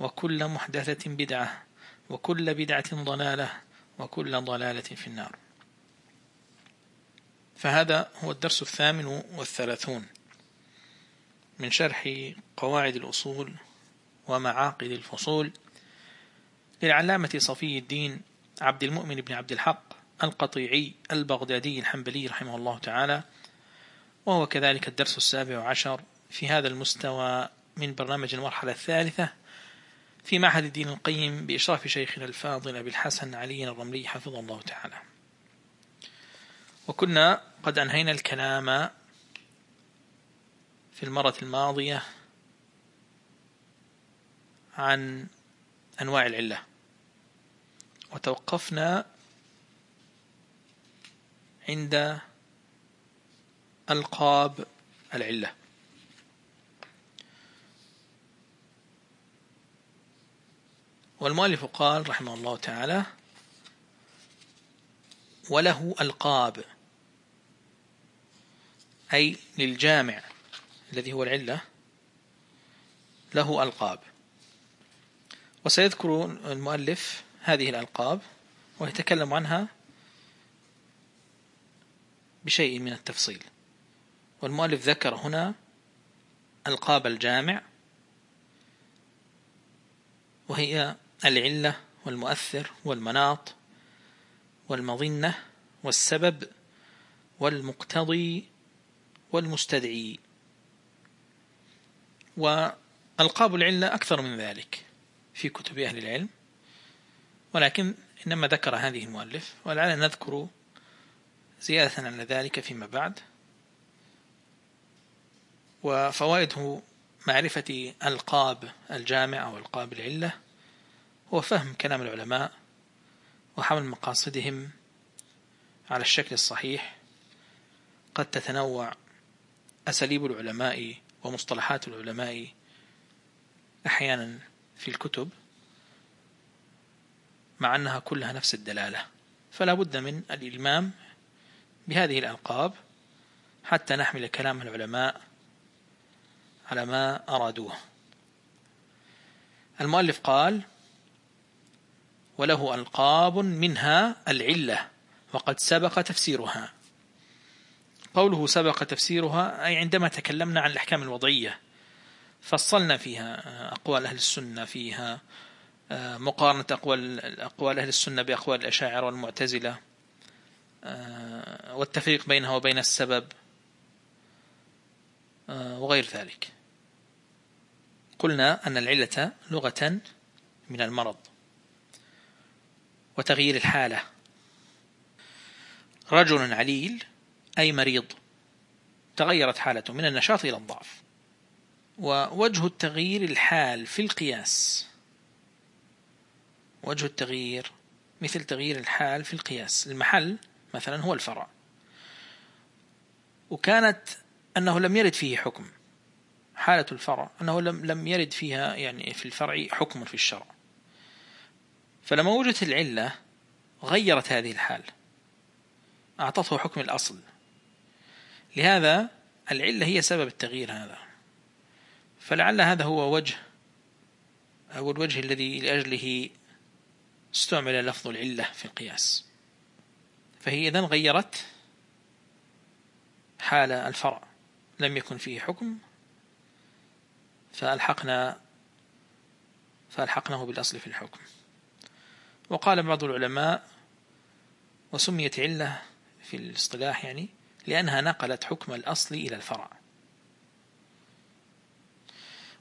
وكل محدثة بدعة وكل بدعة ضلالة وكل ضلالة في النار. فهذا هو الدرس الثامن والثلاثون من شرح قواعد الأصول ومعاقد الفصول للعلامة صفي الدين عبد المؤمن بن عبد الحق القطيعي البغدادي الحنبلي رحمه الله تعالى وهو كذلك الدرس السابع عشر في هذا المستوى من برنامج المرحلة الثالثة في معهد الدين القيم بإشراف شيخنا الفاضل أبي الحسن علي الرملي حفظه الله تعالى. وكنا قد أنهينا الكلام في المرة الماضية عن أنواع العلة. وتوقفنا عند ألقاب العلة. والمؤلف قال رحمه الله تعالى وله ألقاب أي للجامع الذي هو العلة له ألقاب. وسيذكر المؤلف هذه الألقاب ويتكلم عنها بشيء من التفصيل. والمؤلف ذكر هنا ألقاب الجامع وهي العلة والمؤثر والمناط والمظنة والسبب والمقتضي والمستدعي. وألقاب العلة أكثر من ذلك في كتب أهل العلم. ولكن إنما ذكر هذه المؤلف ولعلنا نذكر زيادة على ذلك فيما بعد. وفوائده معرفة ألقاب الجامع أو ألقاب العلة. هو فهم كلام العلماء وحمل مقاصدهم على الشكل الصحيح. قد تتنوع أساليب العلماء ومصطلحات العلماء أحيانا في الكتب مع أنها كلها نفس الدلالة. فلا بد من الإلمام بهذه الألقاب حتى نحمل كلام العلماء على ما أرادوه. المؤلف قال وله ألقاب منها العلة وقد سبق تفسيرها. قوله سبق تفسيرها أي عندما تكلمنا عن الأحكام الوضعية فصلنا فيها أقوال أهل السنة فيها مقارنة أقوال, أقوال أهل السنة بأقوال الأشاعر والمعتزلة والتفريق بينها وبين السبب وغير ذلك. قلنا أن العلة لغة من المرض. وتغيير الحالة. رجل عليل أي مريض تغيرت حالته من النشاط إلى الضعف. ووجه التغيير الحال في القياس. وجه التغيير مثل تغيير الحال في القياس. المحل مثلا هو الفرع. وكانت أنه لم يرد فيه حكم. حالة الفرع أنه لم يرد فيها يعني في الفرع حكم في الشرع. فلما وجدت العلة غيرت هذه الحال. أعطته حكم الأصل. لهذا العلة هي سبب التغيير هذا. فلعل هذا هو وجه أو الوجه الذي لأجله استعمل لفظ العلة في القياس. فهي إذن غيرت حال الفرع. لم يكن فيه حكم فألحقنا فألحقناه بالأصل في الحكم. وقال بعض العلماء وسميت علة في الاصطلاح يعني لأنها نقلت حكم الأصل إلى الفرع.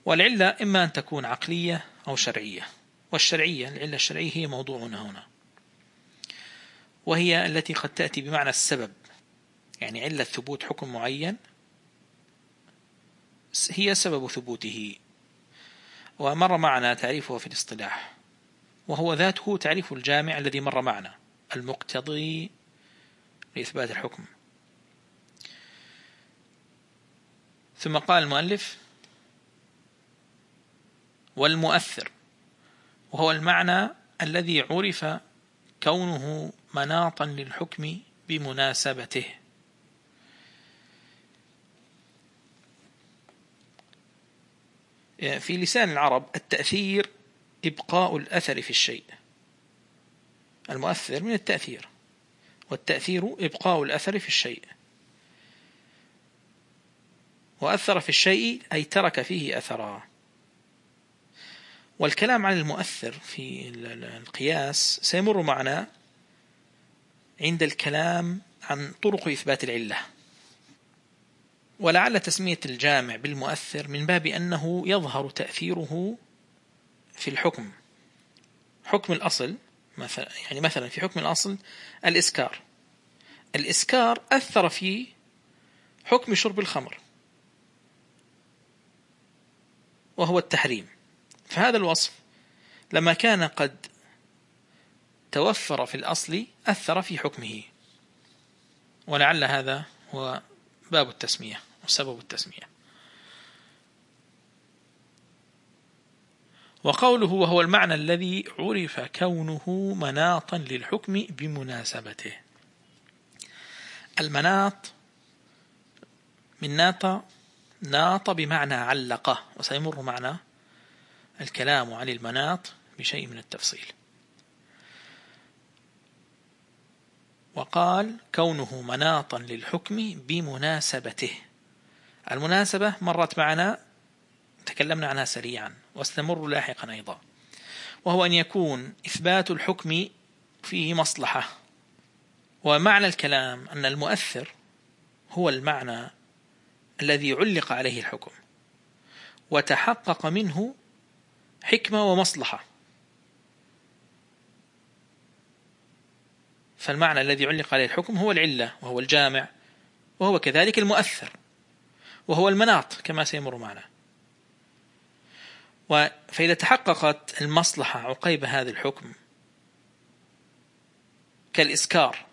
والعلة إما أن تكون عقلية أو شرعية والشرعية العلة الشرعية هي موضوعنا هنا. وهي التي قد تأتي بمعنى السبب يعني علة ثبوت حكم معين هي سبب ثبوته. ومر معنا تعريفه في الاصطلاح. وهو ذاته تعريف الجامع الذي مر معنا المقتضي لإثبات الحكم. ثم قال المؤلف والمؤثر وهو المعنى الذي عرف كونه مناطا للحكم بمناسبته. في لسان العرب التأثير إبقاء الأثر في الشيء. المؤثر من التأثير والتأثير إبقاء الأثر في الشيء. وأثر في الشيء أي ترك فيه أثرا. والكلام عن المؤثر في القياس سيمر معنا عند الكلام عن طرق إثبات العلة. ولعل تسمية الجامع بالمؤثر من باب أنه يظهر تأثيره في الحكم. حكم الأصل مثلا يعني مثلا في حكم الأصل الإسكار. الإسكار أثر في حكم شرب الخمر وهو التحريم. فهذا الوصف لما كان قد توفر في الأصل أثر في حكمه. ولعل هذا هو باب التسمية وسبب التسمية. وقوله وهو المعنى الذي عرف كونه مناطا للحكم بمناسبته. المناط من ناط ناط بمعنى علقه وسيمر معنا الكلام عن المناط بشيء من التفصيل. وقال كونه مناطا للحكم بمناسبته. المناسبة مرت معنا تكلمنا عنها سريعا. واستمر لاحقا أيضا. وهو أن يكون إثبات الحكم فيه مصلحة. ومعنى الكلام أن المؤثر هو المعنى الذي علق عليه الحكم. وتحقق منه حكمة ومصلحة. فالمعنى الذي علق عليه الحكم هو العلة وهو الجامع وهو كذلك المؤثر وهو المناط كما سيمر معنا. فإذا تحققت المصلحة عقيب هذا الحكم كالإسكار.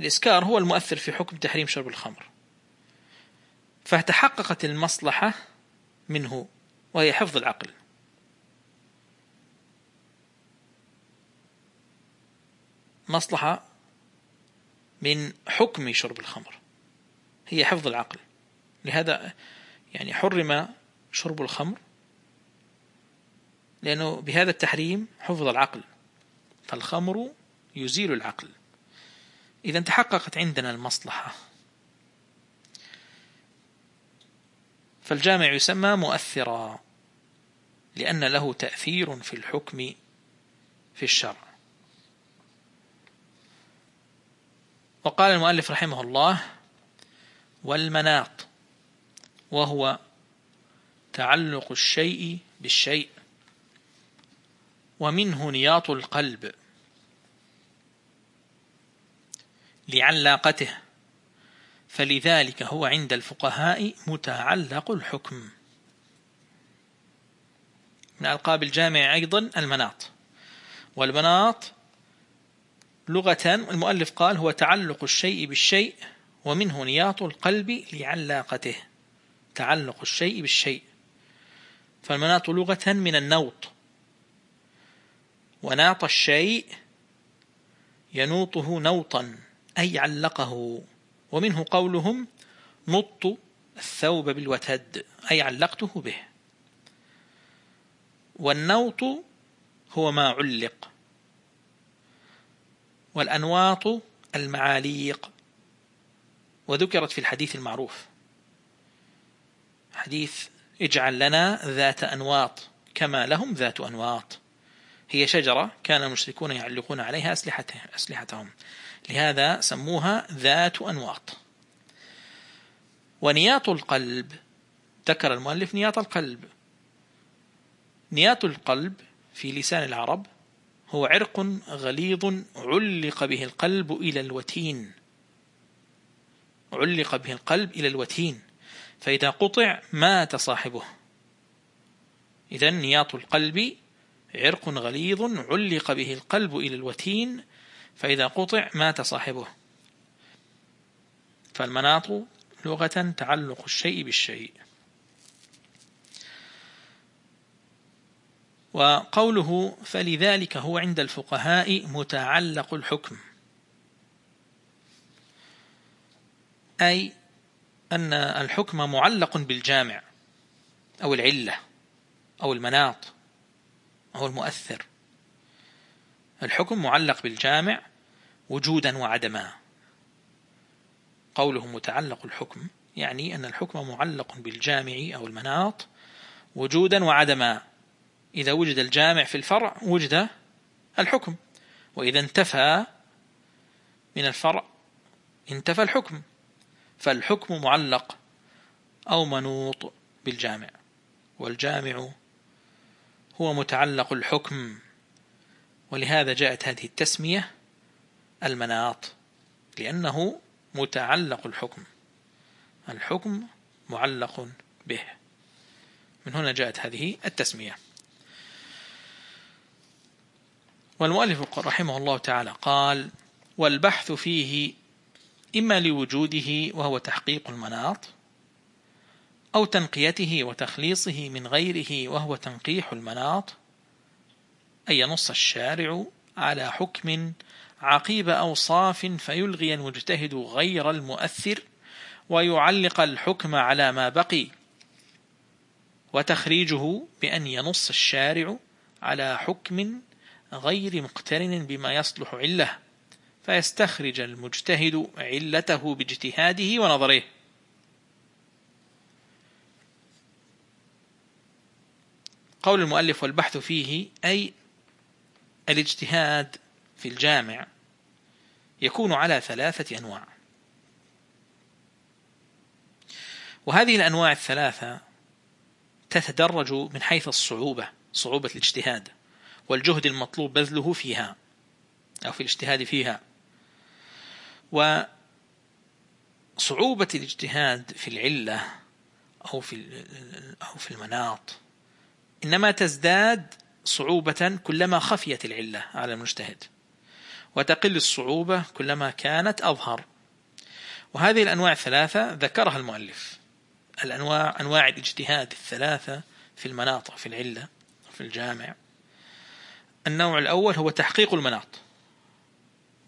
الإسكار هو المؤثر في حكم تحريم شرب الخمر. فتحققت المصلحة منه وهي حفظ العقل. مصلحة من حكم شرب الخمر. هي حفظ العقل. لهذا يعني حرم شرب الخمر لأنه بهذا التحريم حفظ العقل فالخمر يزيل العقل. إذا تحققت عندنا المصلحة. فالجامع يسمى مؤثرا لأن له تأثير في الحكم في الشرع. وقال المؤلف رحمه الله والمناط وهو تعلق الشيء بالشيء ومنه نياط القلب لعلاقته فلذلك هو عند الفقهاء متعلق الحكم. من ألقاب الجامع أيضا المناط. والمناط لغة المؤلف قال هو تعلق الشيء بالشيء ومنه نياط القلب لعلاقته. تعلق الشيء بالشيء. فالمناط لغة من النوط. وناط الشيء ينوطه نوطا أي علقه. ومنه قولهم نط الثوب بالوتد أي علقته به. والنوط هو ما علق. والأنواط المعاليق. وذكرت في الحديث المعروف. حديث اجعل لنا ذات أنواط كما لهم ذات أنواط. هي شجرة كان المشركون يعلقون عليها أسلحتهم. لهذا سموها ذات أنواط. ونياط القلب ذكر المؤلف نياط القلب. نياط القلب في لسان العرب هو عرق غليظ علق به القلب إلى الوتين. علق به القلب إلى الوتين. فإذا قطع مات صاحبه. إذا نياط القلب عرق غليظ علق به القلب إلى الوتين فإذا قطع مات صاحبه. فالمناط لغة تعلق الشيء بالشيء. وقوله فلذلك هو عند الفقهاء متعلق الحكم. أي أن الحكم معلق بالجامع أو العلة أو المناط أو المؤثر. الحكم معلق بالجامع وجودا وعدما. قوله متعلق الحكم يعني أن الحكم معلق بالجامع أو المناط وجودا وعدما. إذا وجد الجامع في الفرع وجد الحكم. وإذا انتفى من الفرع انتفى الحكم. فالحكم معلق أو منوط بالجامع والجامع هو متعلق الحكم. ولهذا جاءت هذه التسمية المناط لأنه متعلق الحكم الحكم معلق به. من هنا جاءت هذه التسمية. والمؤلف رحمه الله تعالى قال والبحث فيه إما لوجوده وهو تحقيق المناط أو تنقيته وتخليصه من غيره وهو تنقيح المناط أن ينص الشارع على حكم عقيب أوصاف فيلغي المجتهد غير المؤثر ويعلق الحكم على ما بقي وتخريجه بأن ينص الشارع على حكم غير مقترن بما يصلح عله فيستخرج المجتهد علته باجتهاده ونظره. قول المؤلف والبحث فيه أي الاجتهاد في الجامع يكون على ثلاثة أنواع. وهذه الأنواع الثلاثة تتدرج من حيث الصعوبة صعوبة الاجتهاد والجهد المطلوب بذله فيها أو في الاجتهاد فيها. وصعوبة الاجتهاد في العلة أو في أو في المناط إنما تزداد صعوبة كلما خفيت العلة على المجتهد وتقل الصعوبة كلما كانت أظهر. وهذه الأنواع الثلاثة ذكرها المؤلف الأنواع أنواع الاجتهاد الثلاثة في المناط في العلة في الجامع. النوع الأول هو تحقيق المناط.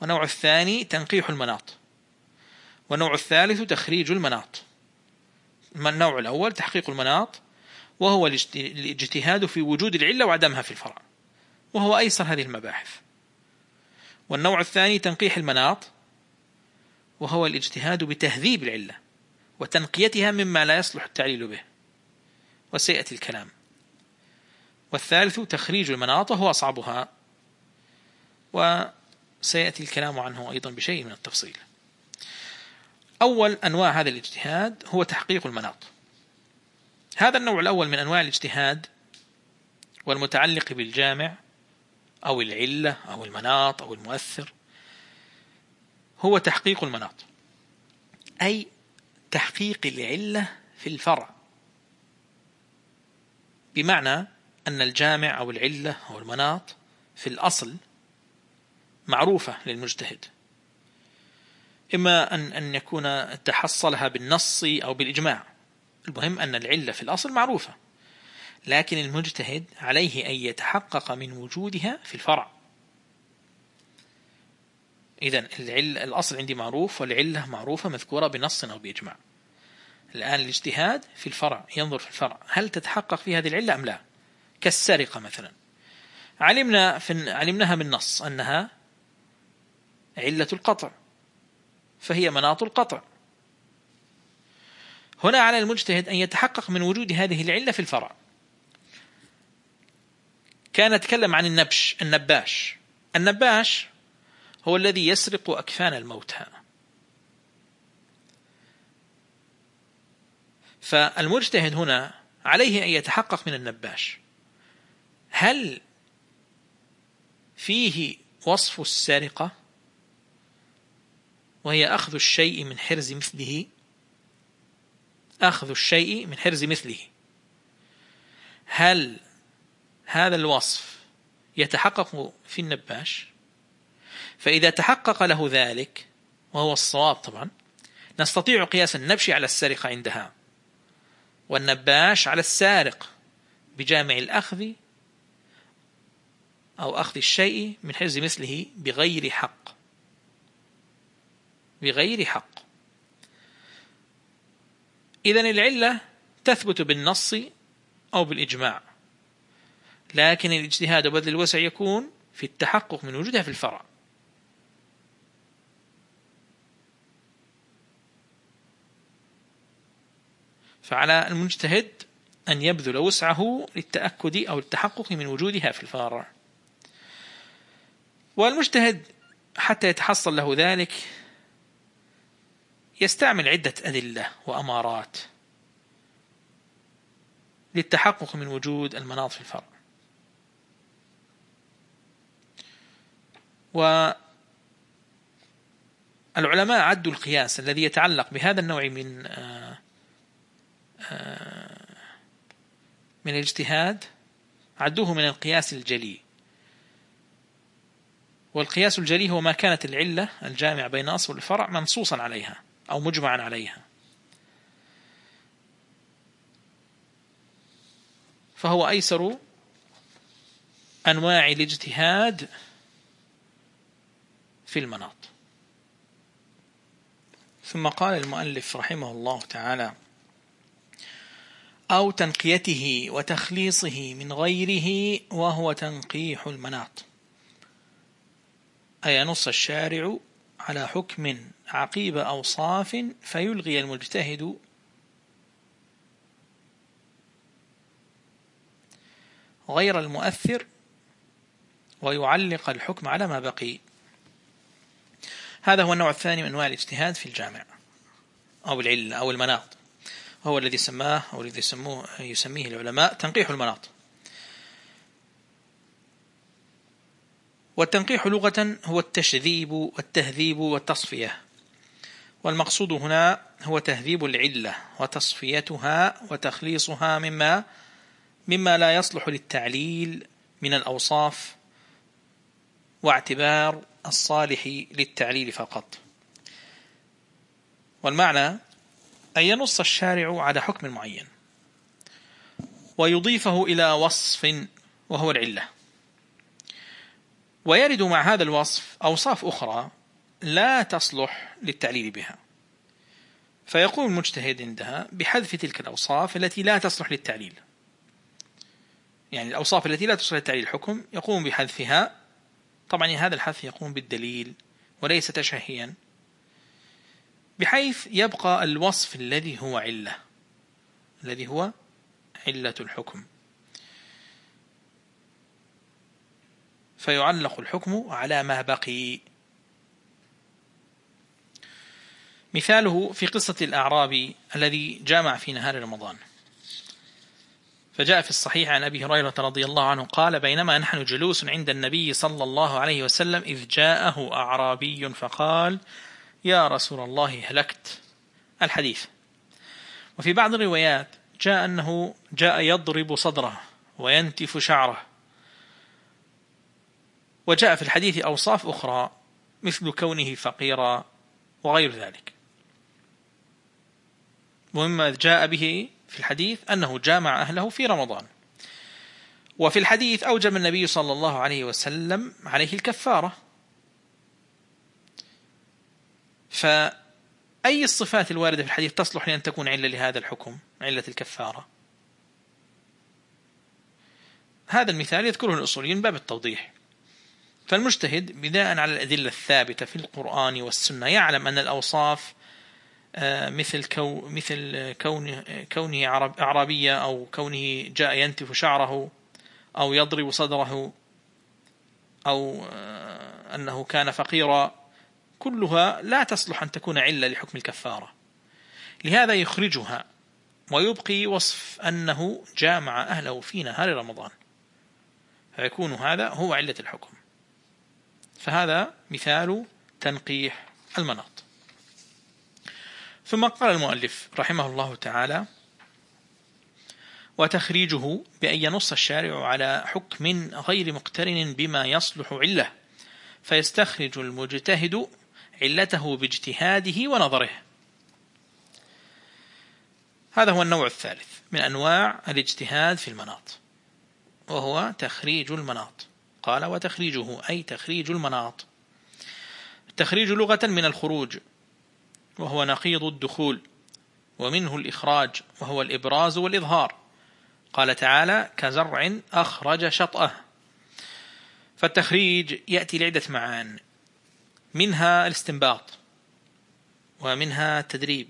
والنوع الثاني تنقيح المناط. والنوع الثالث تخريج المناط. النوع الأول؟ تحقيق المناط وهو الاجتهاد في وجود العلة وعدمها في الفرع وهو أيسر هذه المباحث. والنوع الثاني تنقيح المناط وهو الاجتهاد بتهذيب العلة وتنقيتها مما لا يصلح التعليل به وسيأتي الكلام. والثالث تخريج المناط وهو أصعبها وسيأتي الكلام عنه أيضا بشيء من التفصيل. أول أنواع هذا الاجتهاد هو تحقيق المناط. هذا النوع الأول من أنواع الاجتهاد والمتعلق بالجامع أو العلة أو المناط أو المؤثر هو تحقيق المناط أي تحقيق العلة في الفرع. بمعنى أن الجامع أو العلة أو المناط في الأصل معروفة للمجتهد. إما أن أن يكون تحصلها بالنص أو بالإجماع. المهم أن العلة في الأصل معروفة. لكن المجتهد عليه أن يتحقق من وجودها في الفرع. إذا الأصل عندي معروف والعلة معروفة مذكورة بنص أو بإجماع. الآن الاجتهاد في الفرع ينظر في الفرع. هل تتحقق في هذه العلة أم لا؟ كالسرقة مثلا. علمنا في علمناها من نص أنها علة القطع فهي مناط القطع هنا على المجتهد أن يتحقق من وجود هذه العلة في الفرع كان نتكلم عن النبش النباش. النباش هو الذي يسرق أكفان الموتى. فالمجتهد هنا عليه أن يتحقق من النباش. هل فيه وصف السرقة؟ وهي أخذ الشيء من حرز مثله أخذ الشيء من حرز مثله. هل هذا الوصف يتحقق في النباش؟ فإذا تحقق له ذلك وهو الصواب طبعا نستطيع قياس النبش على السرقة عندها والنباش على السارق بجامع الأخذ أو أخذ الشيء من حرز مثله بغير حق. بغير حق. إذن العلة تثبت بالنص أو بالإجماع. لكن الاجتهاد وبذل الوسع يكون في التحقق من وجودها في الفرع. فعلى المجتهد أن يبذل وسعه للتأكد أو التحقق من وجودها في الفرع. والمجتهد حتى يتحصل له ذلك يستعمل عدة أدلة وأمارات للتحقق من وجود المناط في الفرع. والعلماء عدوا القياس الذي يتعلق بهذا النوع من آه، آه، من الاجتهاد. عدوه من القياس الجلي. والقياس الجلي هو ما كانت العلة الجامع بين أصل الفرع منصوصا عليها. أو مجمعا عليها. فهو أيسر أنواع الاجتهاد في المناط. ثم قال المؤلف رحمه الله تعالى أو تنقيته وتخليصه من غيره وهو تنقيح المناط. أي نص الشارع على حكم عقيب أوصاف فيلغي المجتهد. غير المؤثر ويعلق الحكم على ما بقي. هذا هو النوع الثاني من أنواع الاجتهاد في الجامع أو العلة أو المناط. وهو الذي سماه أو الذي يسموه يسميه العلماء تنقيح المناط. والتنقيح لغة هو التشذيب والتهذيب والتصفية. والمقصود هنا هو تهذيب العلة وتصفيتها وتخليصها مما مما لا يصلح للتعليل من الأوصاف واعتبار الصالح للتعليل فقط. والمعنى أن ينص الشارع على حكم معين ويضيفه إلى وصف وهو العلة. ويرد مع هذا الوصف أوصاف أخرى لا تصلح للتعليل بها. فيقوم المجتهد عندها بحذف تلك الأوصاف التي لا تصلح للتعليل. يعني الأوصاف التي لا تصلح للتعليل الحكم يقوم بحذفها. طبعا هذا الحذف يقوم بالدليل وليس تشهيا. بحيث يبقى الوصف الذي هو علة. الذي هو علة الحكم. فيعلق الحكم على ما بقي. مثاله في قصة الأعرابي الذي جامع في نهار رمضان. فجاء في الصحيح عن أبي هريرة رضي الله عنه قال بينما نحن جلوس عند النبي صلى الله عليه وسلم إذ جاءه أعرابي فقال يا رسول الله هلكت. الحديث. وفي بعض الروايات جاء أنه جاء يضرب صدره وينتف شعره. وجاء في الحديث أوصاف أخرى مثل كونه فقيرا وغير ذلك. ومما جاء به في الحديث أنه جامع أهله في رمضان. وفي الحديث أوجب النبي صلى الله عليه وسلم عليه الكفارة. فأي الصفات الواردة في الحديث تصلح لأن تكون علة لهذا الحكم علة الكفارة؟ هذا المثال يذكره الأصوليين باب التوضيح. فالمجتهد بناء على الأدلة الثابتة في القرآن والسنة يعلم أن الأوصاف آه، مثل كو مثل كون كونه أعرابية أو كونه جاء ينتف شعره أو يضرب صدره أو آه، أنه كان فقيرا كلها لا تصلح أن تكون علة لحكم الكفارة. لهذا يخرجها ويبقي وصف أنه جامع أهله في نهار رمضان. فيكون هذا هو علة الحكم. فهذا مثال تنقيح المناط. ثم قال المؤلف رحمه الله تعالى وتخريجه بأن ينص الشارع على حكم غير مقترن بما يصلح عله فيستخرج المجتهد علته باجتهاده ونظره. هذا هو النوع الثالث من أنواع الاجتهاد في المناط وهو تخريج المناط. قال وتخريجه أي تخريج المناط. التخريج لغة من الخروج وهو نقيض الدخول ومنه الإخراج وهو الإبراز والإظهار. قال تعالى كزرع أخرج شطأه. فالتخريج يأتي لعدة معان منها الاستنباط ومنها التدريب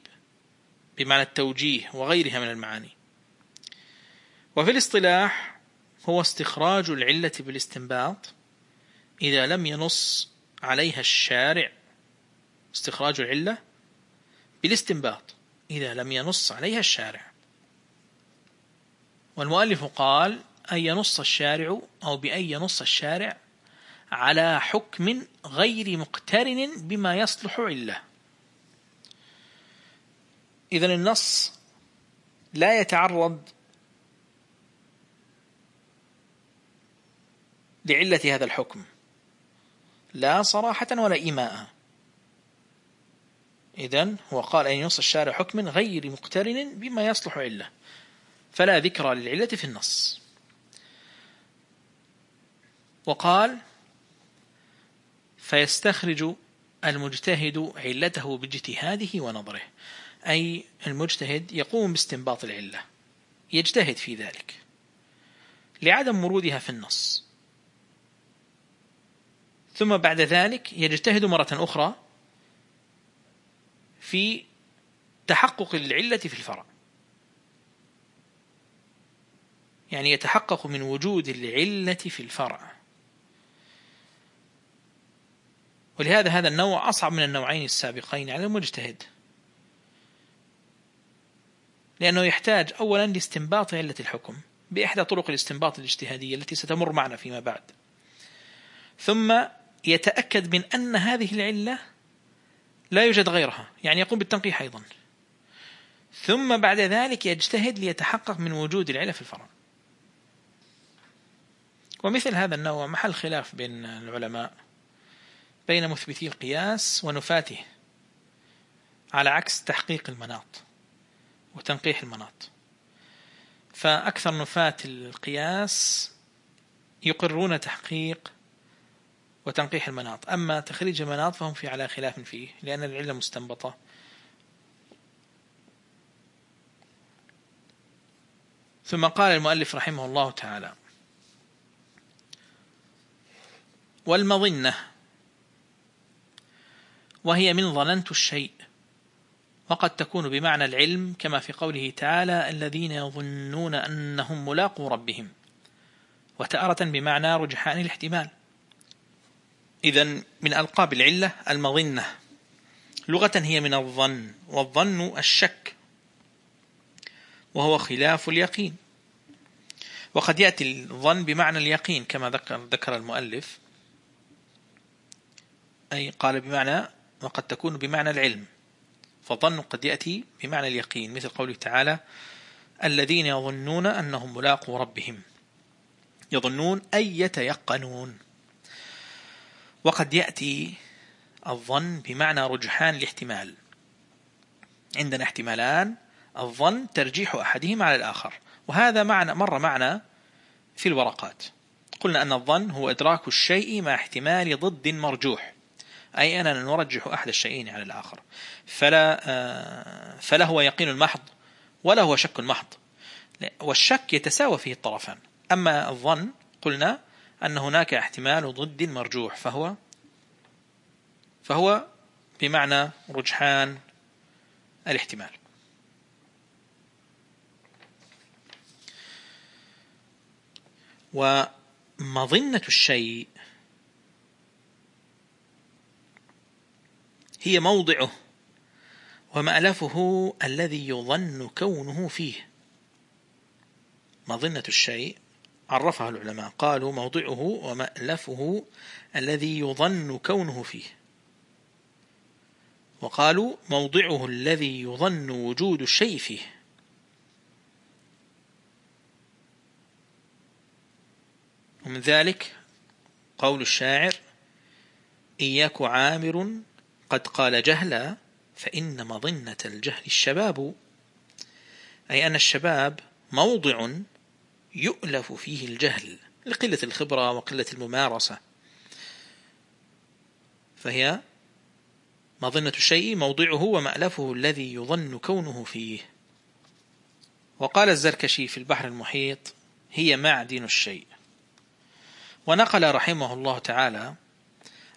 بمعنى التوجيه وغيرها من المعاني. وفي الاصطلاح هو استخراج العلة بالاستنباط إذا لم ينص عليها الشارع. استخراج العلة بالاستنباط إذا لم ينص عليها الشارع. والمؤلف قال أن ينص الشارع أو بأن ينص الشارع على حكم غير مقترن بما يصلح عله. إذا النص لا يتعرض لعلة هذا الحكم. لا صراحة ولا إيماء. إذن هو قال أن ينص الشارع حكم غير مقترن بما يصلح علة. فلا ذكر للعلة في النص. وقال فيستخرج المجتهد علته باجتهاده ونظره. أي المجتهد يقوم باستنباط العلة. يجتهد في ذلك. لعدم مرودها في النص. ثم بعد ذلك يجتهد مرة أخرى في تحقق العلة في الفرع. يعني يتحقق من وجود العلة في الفرع. ولهذا هذا النوع أصعب من النوعين السابقين على المجتهد. لأنه يحتاج أولا لاستنباط علة الحكم بإحدى طرق الاستنباط الاجتهادية التي ستمر معنا فيما بعد. ثم يتأكد من أن هذه العلة لا يوجد غيرها. يعني يقوم بالتنقيح أيضا. ثم بعد ذلك يجتهد ليتحقق من وجود العلة في الفرع ومثل هذا النوع محل خلاف بين العلماء بين مثبتي القياس ونفاته على عكس تحقيق المناط وتنقيح المناط. فأكثر نفاة القياس يقرون تحقيق وتنقيح المناط. أما تخريج المناط فهم في على خلاف فيه لأن العلة مستنبطة. ثم قال المؤلف رحمه الله تعالى والمظنة وهي من ظننت الشيء وقد تكون بمعنى العلم كما في قوله تعالى الذين يظنون أنهم ملاقوا ربهم وتارة بمعنى رجحان الاحتمال. إذا من ألقاب العلة المظنة. لغة هي من الظن والظن الشك وهو خلاف اليقين. وقد يأتي الظن بمعنى اليقين كما ذكر, ذكر المؤلف. أي قال بمعنى وقد تكون بمعنى العلم. فظن قد يأتي بمعنى اليقين مثل قوله تعالى الذين يظنون أنهم ملاقوا ربهم. يظنون أي يتيقنون. وقد يأتي الظن بمعنى رجحان الاحتمال. عندنا احتمالان الظن ترجيح أحدهما على الآخر. وهذا معنى مر معنا في الورقات. قلنا أن الظن هو إدراك الشيء مع احتمال ضد مرجوح. أي أننا نرجح أحد الشيئين على الآخر. فلا, آه، فلا هو يقين محض ولا هو شك محض والشك يتساوى فيه الطرفان. أما الظن قلنا أن هناك احتمال ضد مرجوح فهو؟ فهو بمعنى رجحان الاحتمال. ومظنة الشيء هي موضعه ومألفه الذي يظن كونه فيه. مظنة الشيء عرفها العلماء. قالوا موضعه ومألفه الذي يظن كونه فيه. وقالوا موضعه الذي يظن وجود الشيء فيه. ومن ذلك قول الشاعر إياك عامر قد قال جهلا فإن مظنة الجهل الشباب. أي أن الشباب موضع يؤلف فيه الجهل لقلة الخبرة وقلة الممارسة. فهي مظنة الشيء موضعه ومألفه الذي يظن كونه فيه. وقال الزركشي في البحر المحيط هي معدن الشيء. ونقل رحمه الله تعالى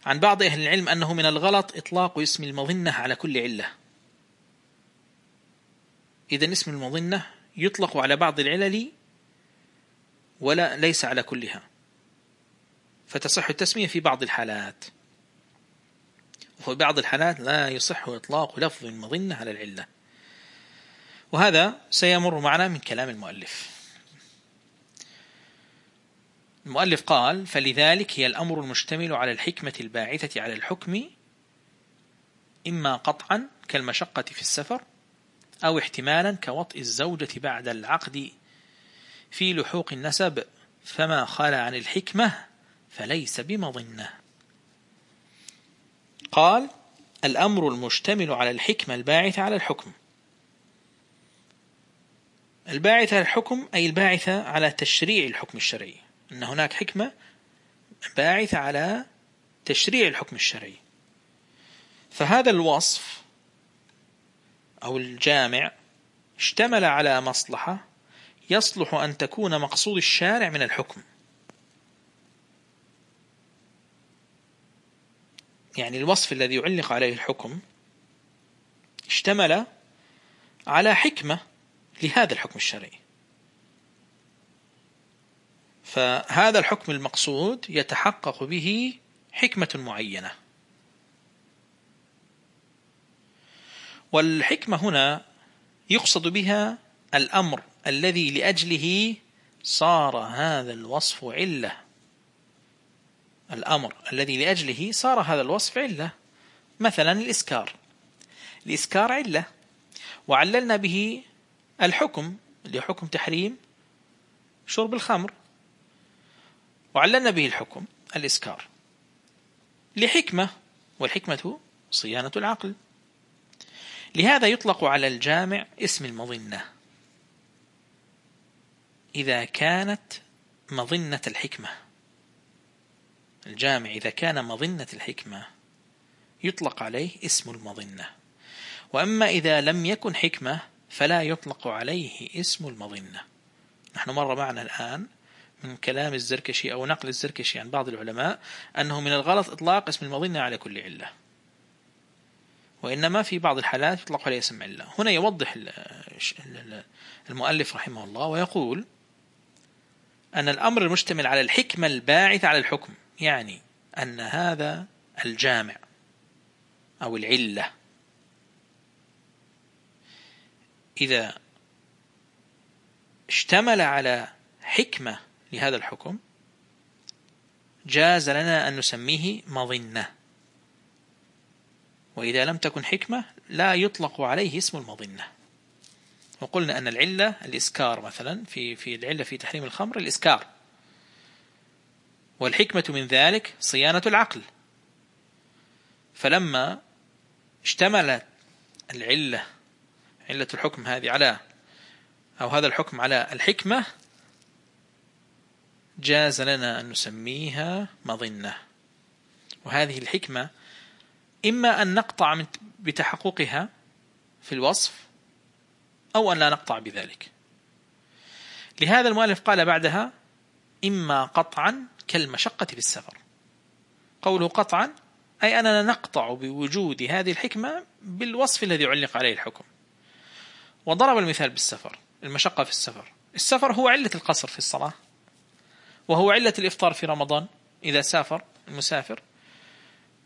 عن بعض أهل العلم أنه من الغلط إطلاق اسم المظنة على كل علة. إذا اسم المظنة يطلق على بعض العلل ولا ليس على كلها. فتصح التسمية في بعض الحالات. وفي بعض الحالات لا يصح إطلاق لفظ المظنة على العلة. وهذا سيمر معنا من كلام المؤلف. المؤلف قال فلذلك هي الأمر المشتمل على الحكمة الباعثة على الحكم إما قطعا كالمشقة في السفر أو احتمالا كوطئ الزوجة بعد العقد في لحوق النسب فما خال عن الحكمة فليس بمظنة. قال الأمر المشتمل على الحكمة الباعثة على الحكم. الباعثة على الحكم أي الباعثة على تشريع الحكم الشرعي. أن هناك حكمة باعثة على تشريع الحكم الشرعي. فهذا الوصف أو الجامع اشتمل على مصلحة يصلح أن تكون مقصود الشارع من الحكم. يعني الوصف الذي يعلق عليه الحكم اشتمل على حكمة لهذا الحكم الشرعي. فهذا الحكم المقصود يتحقق به حكمة معينة. والحكمة هنا يقصد بها الأمر الذي لأجله صار هذا الوصف علة. الأمر الذي لأجله صار هذا الوصف علة. مثلا الإسكار. الإسكار علة. وعللنا به الحكم لحكم تحريم شرب الخمر. وعللنا به الحكم الإسكار. لحكمة والحكمة صيانة العقل. لهذا يطلق على الجامع اسم المظنة. إذا كانت مظنة الحكمة. الجامع إذا كان مظنة الحكمة يطلق عليه اسم المظنة. وأما إذا لم يكن حكمة فلا يطلق عليه اسم المظنة. نحن مر معنا الآن من كلام الزركشي أو نقل الزركشي عن بعض العلماء أنه من الغلط إطلاق اسم المظنة على كل علة. وإنما في بعض الحالات يطلق عليه اسم علة. هنا يوضح المؤلف رحمه الله ويقول أن الأمر المشتمل على الحكمة الباعثة على الحكم يعني أن هذا الجامع أو العلة. إذا اشتمل على حكمة لهذا الحكم جاز لنا أن نسميه مظنة. وإذا لم تكن حكمة لا يطلق عليه اسم المظنة. وقلنا أن العلة الإسكار مثلا في في العلة في تحريم الخمر الإسكار. والحكمة من ذلك صيانة العقل. فلما اشتملت العلة علة الحكم هذه على أو هذا الحكم على الحكمة جاز لنا أن نسميها مظنة. وهذه الحكمة إما أن نقطع بتحققها في الوصف أو أن لا نقطع بذلك. لهذا المؤلف قال بعدها إما قطعا كالمشقة في السفر. قوله قطعا أي أننا نقطع بوجود هذه الحكمة بالوصف الذي علق عليه الحكم. وضرب المثال بالسفر المشقة في السفر. السفر هو علة القصر في الصلاة وهو علة الإفطار في رمضان. إذا سافر المسافر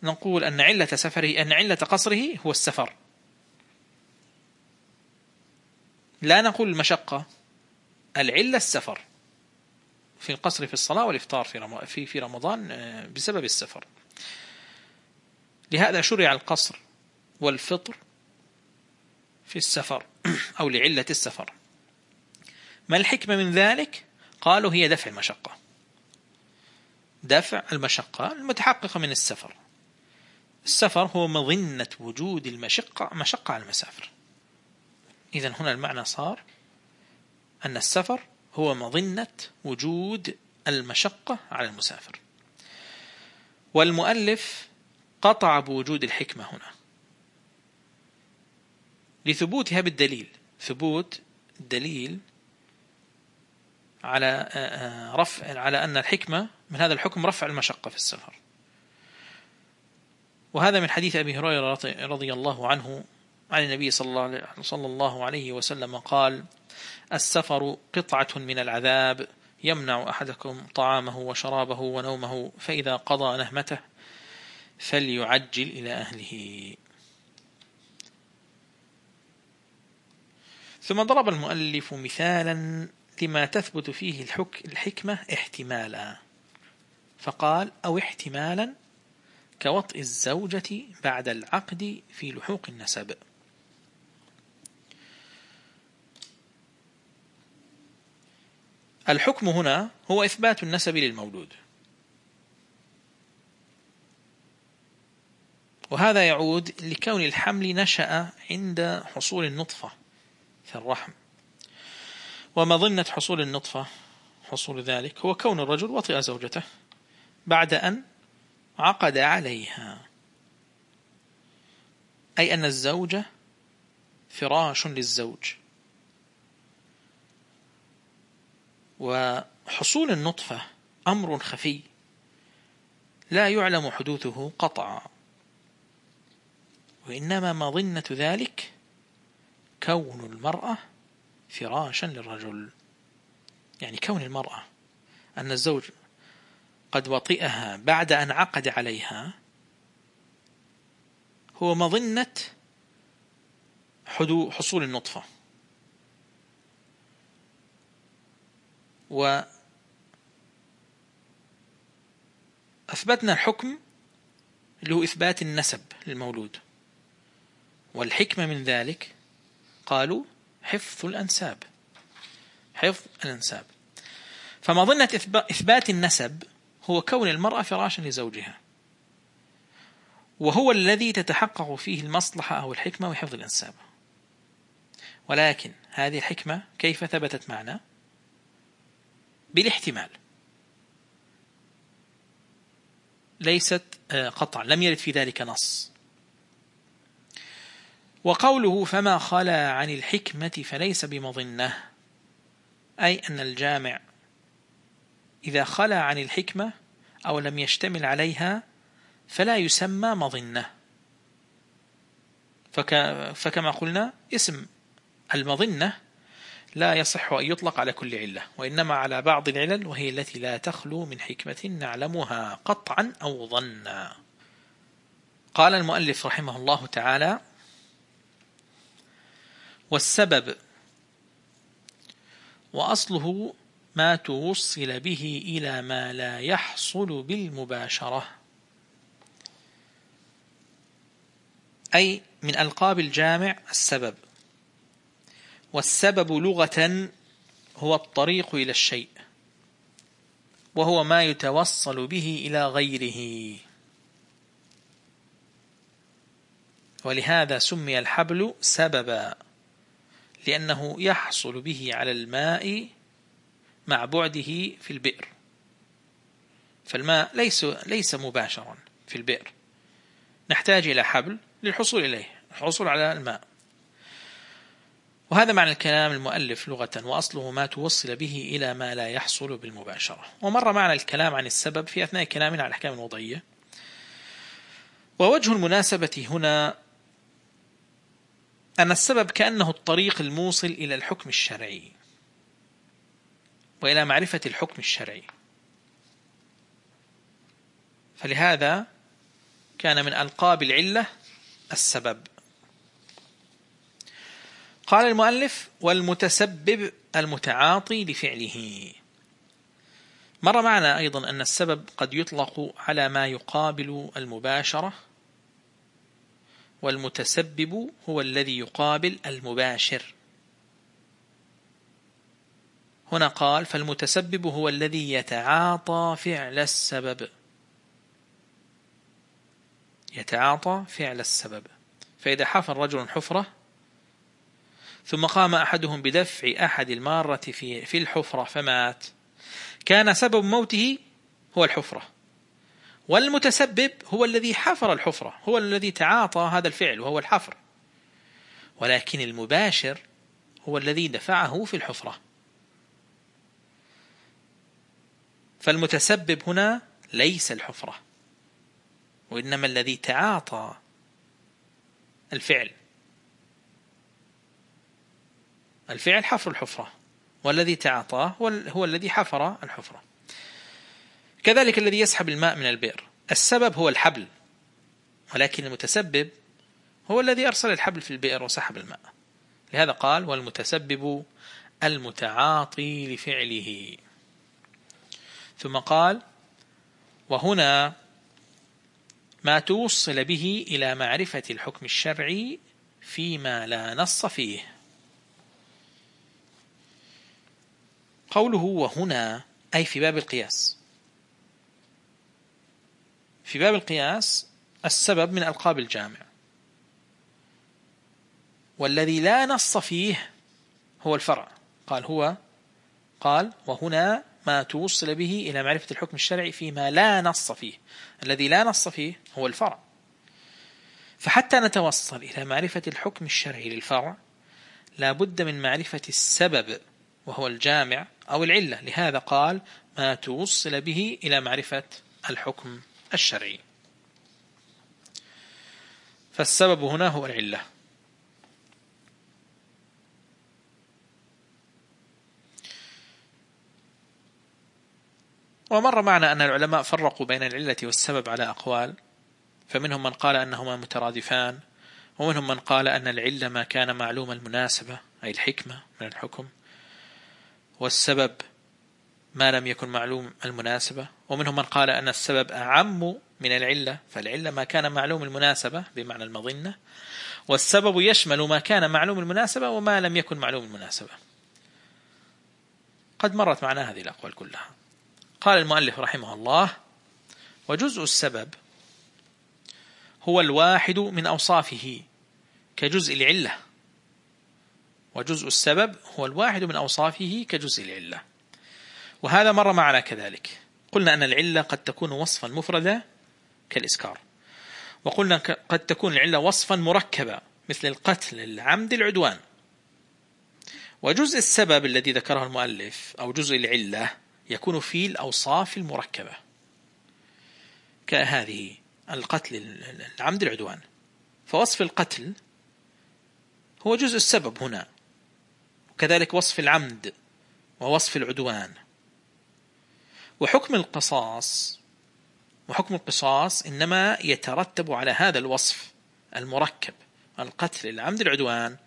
نقول أن علة سفره أن علة قصره هو السفر. لا نقول المشقة العلة السفر. في القصر في الصلاة والإفطار في في رمضان آه، بسبب السفر. لهذا شرع القصر والفطر في السفر أو لعلة السفر. ما الحكمة من ذلك؟ قالوا هي دفع المشقة. دفع المشقة المتحققة من السفر. السفر هو مظنة وجود المشقة مشقة على المسافر. إذا هنا المعنى صار أن السفر هو مظنة وجود المشقة على المسافر. والمؤلف قطع بوجود الحكمة هنا لثبوتها بالدليل ثبوت الدليل على آه، آه، رفع على أن الحكمة من هذا الحكم رفع المشقة في السفر. وهذا من حديث أبي هريرة رضي الله عنه عن النبي صلى الله عليه وسلم قال السفر قطعة من العذاب يمنع أحدكم طعامه وشرابه ونومه فإذا قضى نهمته فليعجل إلى أهله. ثم ضرب المؤلف مثالا لما تثبت فيه الحك الحكمة احتمالا. فقال أو احتمالا كوطئ الزوجة بعد العقد في لحوق النسب. الحكم هنا هو إثبات النسب للمولود. وهذا يعود لكون الحمل نشأ عند حصول النطفة في الرحم. ومظنة حصول النطفة حصول ذلك هو كون الرجل وطئ زوجته بعد أن عقد عليها. أي أن الزوجة فراش للزوج. وحصول النطفة أمر خفي لا يعلم حدوثه قطعا. وإنما مظنة ذلك كون المرأة فراشا للرجل. يعني كون المرأة أن الزوج قد وطئها بعد أن عقد عليها هو مظنة حصول النطفة. وأثبتنا الحكم اللي هو إثبات النسب للمولود. والحكمة من ذلك قالوا حفظ الأنساب. حفظ الأنساب. فمظنة إثبات النسب هو كون المرأة فراشا لزوجها. وهو الذي تتحقق فيه المصلحة أو الحكمة وحفظ الأنساب. ولكن هذه الحكمة كيف ثبتت معنا؟ بالاحتمال. ليست آه، قطعا لم يرد في ذلك نص. وقوله فما خلا عن الحكمة فليس بمظنة أي أن الجامع إذا خلا عن الحكمة أو لم يشتمل عليها فلا يسمى مظنة. فكما قلنا اسم المظنة لا يصح أن يطلق على كل علة وإنما على بعض العلل وهي التي لا تخلو من حكمة نعلمها قطعا أو ظنا. قال المؤلف رحمه الله تعالى والسبب وأصله ما توصل به إلى ما لا يحصل بالمباشرة أي من ألقاب الجامع السبب. والسبب لغة هو الطريق إلى الشيء وهو ما يتوصل به إلى غيره. ولهذا سمي الحبل سببا لأنه يحصل به على الماء مع بعده في البئر. فالماء ليس ليس مباشرا في البئر. نحتاج إلى حبل للحصول إليه الحصول على الماء. وهذا معنى الكلام المؤلف لغة وأصله ما توصل به إلى ما لا يحصل بالمباشرة. ومر معنا الكلام عن السبب في أثناء كلامنا عن الأحكام الوضعية. ووجه المناسبة هنا أن السبب كأنه الطريق الموصل إلى الحكم الشرعي وإلى معرفة الحكم الشرعي. فلهذا كان من ألقاب العلة السبب. قال المؤلف والمتسبب المتعاطي لفعله. مر معنا أيضا أن السبب قد يطلق على ما يقابل المباشرة والمتسبب هو الذي يقابل المباشر. هنا قال فالمتسبب هو الذي يتعاطى فعل السبب. يتعاطى فعل السبب. فإذا حفر رجل حفرة ثم قام أحدهم بدفع أحد المارة في, في الحفرة فمات. كان سبب موته هو الحفرة. والمتسبب هو الذي حفر الحفرة هو الذي تعاطى هذا الفعل وهو الحفر. ولكن المباشر هو الذي دفعه في الحفرة. فالمتسبب هنا ليس الحفرة وإنما الذي تعاطى الفعل. الفعل حفر الحفرة. والذي تعاطاه هو الذي حفر الحفرة. كذلك الذي يسحب الماء من البئر. السبب هو الحبل. ولكن المتسبب هو الذي أرسل الحبل في البئر وسحب الماء. لهذا قال والمتسبب المتعاطي لفعله. ثم قال وهنا ما توصل به إلى معرفة الحكم الشرعي فيما لا نص فيه. قوله وهنا أي في باب القياس. في باب القياس السبب من ألقاب الجامع. والذي لا نص فيه هو الفرع. قال هو قال وهنا ما توصل به إلى معرفة الحكم الشرعي فيما لا نص فيه. الذي لا نص فيه هو الفرع. فحتى نتوصل إلى معرفة الحكم الشرعي للفرع لا بد من معرفة السبب وهو الجامع أو العلة. لهذا قال ما توصل به إلى معرفة الحكم الشرعي. فالسبب هنا هو العلة. ومر معنا أن العلماء فرقوا بين العلة والسبب على أقوال فمنهم من قال أنهما مترادفان ومنهم من قال أن العلة ما كان معلوم المناسبة أي الحكمة من الحكم. والسبب ما لم يكن معلوم المناسبة ومنهم من قال أن السبب أعم من العلة فالعلة ما كان معلوم المناسبة بمعنى المظنة والسبب يشمل ما كان معلوم المناسبة وما لم يكن معلوم المناسبة. قد مرت معنا هذه الأقوال كلها. قال المؤلف رحمه الله وجزء السبب هو الواحد من أوصافه كجزء العلة. وجزء السبب هو الواحد من أوصافه كجزء العلة. وهذا مر معنا كذلك. قلنا أن العلة قد تكون وصفا مفردا كالإسكار. وقلنا قد تكون العلة وصفا مركبا مثل القتل العمد العدوان. وجزء السبب الذي ذكره المؤلف أو جزء العلة يكون في الأوصاف المركبة. كهذه القتل العمد العدوان. فوصف القتل هو جزء السبب هنا. وكذلك وصف العمد ووصف العدوان. وحكم القصاص وحكم القصاص إنما يترتب على هذا الوصف المركب القتل العمد العدوان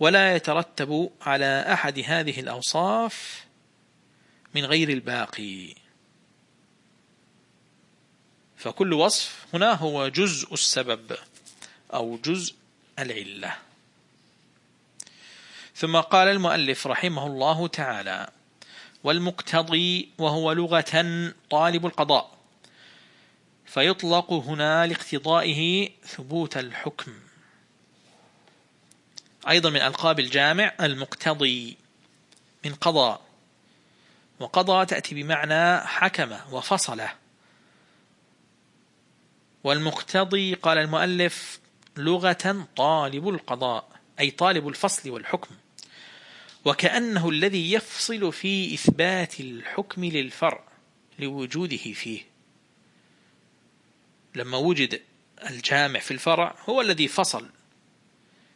ولا يترتب على أحد هذه الأوصاف من غير الباقي. فكل وصف هنا هو جزء السبب أو جزء العلة. ثم قال المؤلف رحمه الله تعالى والمقتضي وهو لغة طالب القضاء فيطلق هنا لاقتضائه ثبوت الحكم. أيضا من ألقاب الجامع المقتضي من قضاء وقضى تأتي بمعنى حكم وفصله. والمقتضي قال المؤلف لغة طالب القضاء أي طالب الفصل والحكم. وكأنه الذي يفصل في إثبات الحكم للفرع لوجوده فيه. لما وجد الجامع في الفرع هو الذي فصل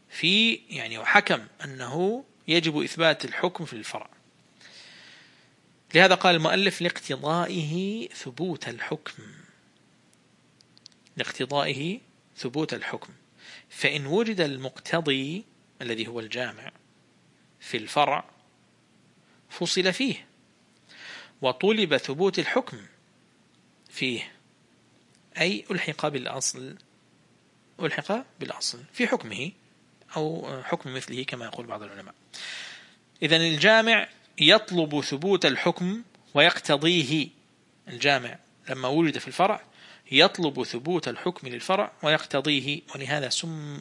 في يعني وحكم أنه يجب إثبات الحكم في الفرع. لهذا قال المؤلف لاقتضائه ثبوت الحكم. لاقتضائه ثبوت الحكم. فإن وجد المقتضي الذي هو الجامع في الفرع فصل فيه وطلب ثبوت الحكم فيه أي ألحق بالأصل ألحق بالأصل في حكمه أو حكم مثله كما يقول بعض العلماء. إذن الجامع يطلب ثبوت الحكم ويقتضيه الجامع لما وجد في الفرع يطلب ثبوت الحكم للفرع ويقتضيه ولهذا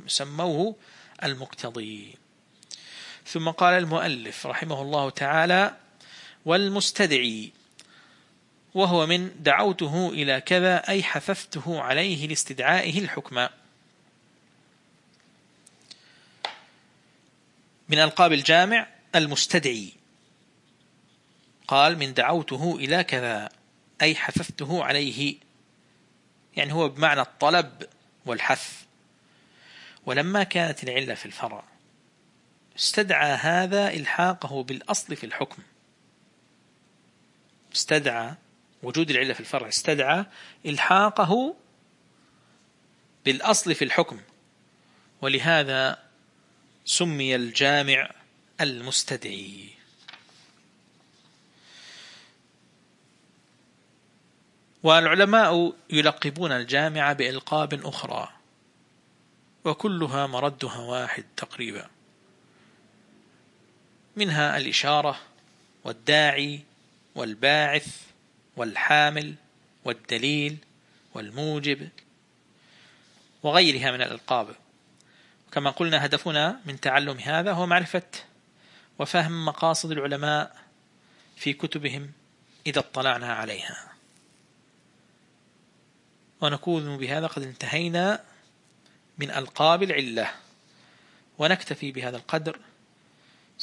سموه المقتضي. ثم قال المؤلف رحمه الله تعالى والمستدعي وهو من دعوته إلى كذا أي حثثته عليه لاستدعائه الحكم. من ألقاب الجامع المستدعي قال من دعوته إلى كذا أي حثثته عليه. يعني هو بمعنى الطلب والحث. ولما كانت العلة في الفرع استدعى هذا إلحاقه بالأصل في الحكم. استدعى وجود العلة في الفرع استدعى إلحاقه بالأصل في الحكم. ولهذا سمي الجامع المستدعي. والعلماء يلقبون الجامع بإلقاب أخرى وكلها مردها واحد تقريبا. منها الإشارة والداعي والباعث والحامل والدليل والموجب وغيرها من الألقاب. كما قلنا هدفنا من تعلم هذا هو معرفة وفهم مقاصد العلماء في كتبهم إذا اطلعنا عليها. ونكون بهذا قد انتهينا من ألقاب العلة. ونكتفي بهذا القدر